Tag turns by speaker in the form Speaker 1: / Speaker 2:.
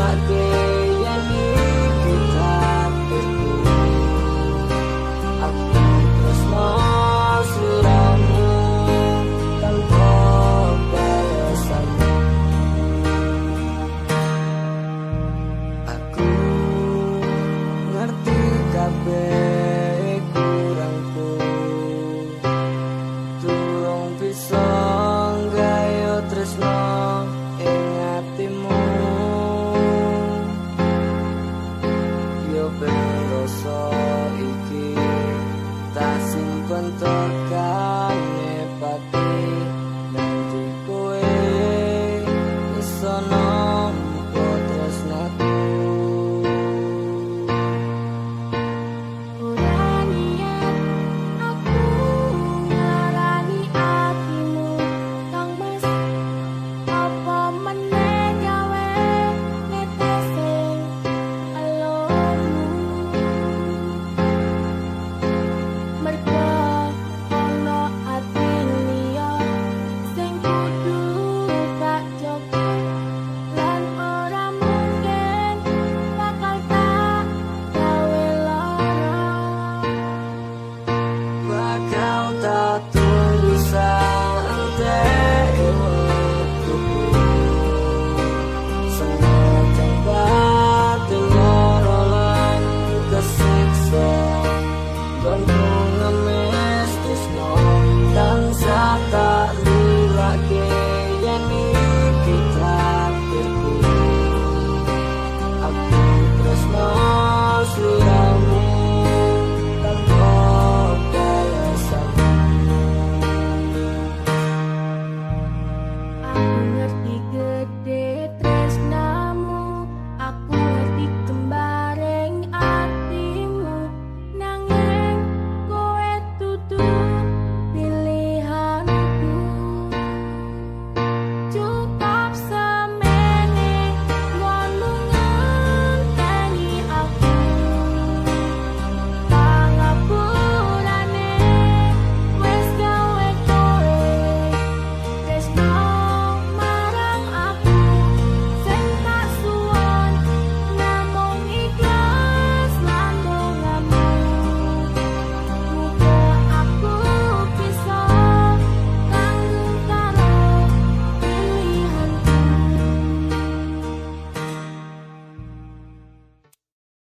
Speaker 1: ben rasa iki